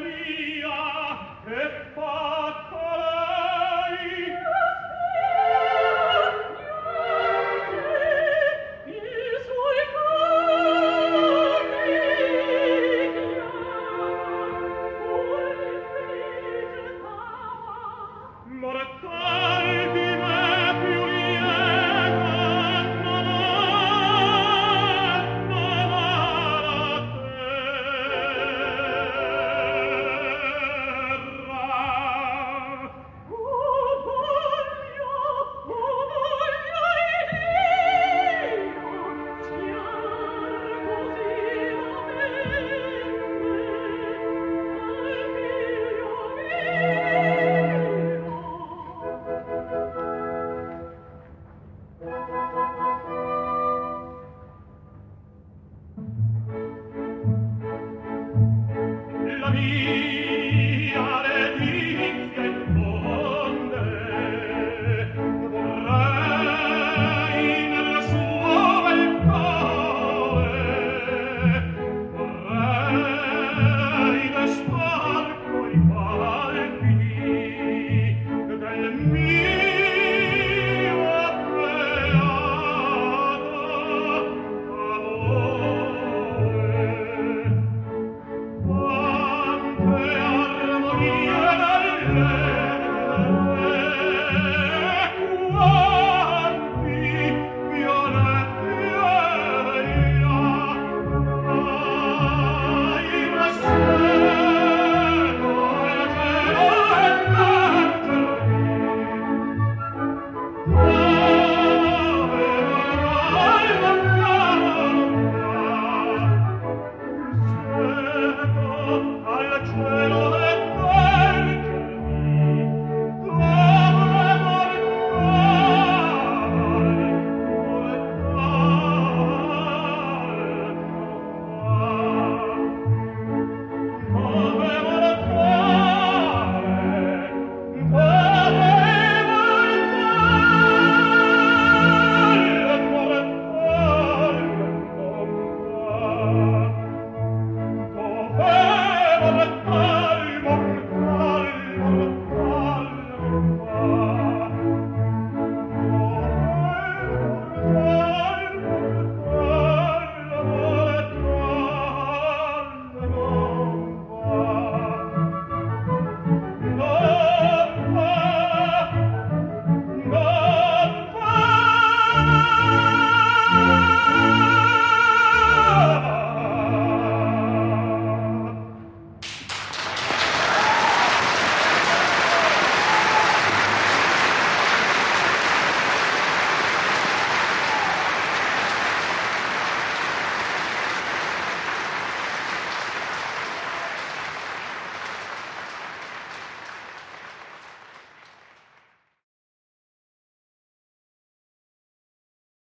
mia me. When I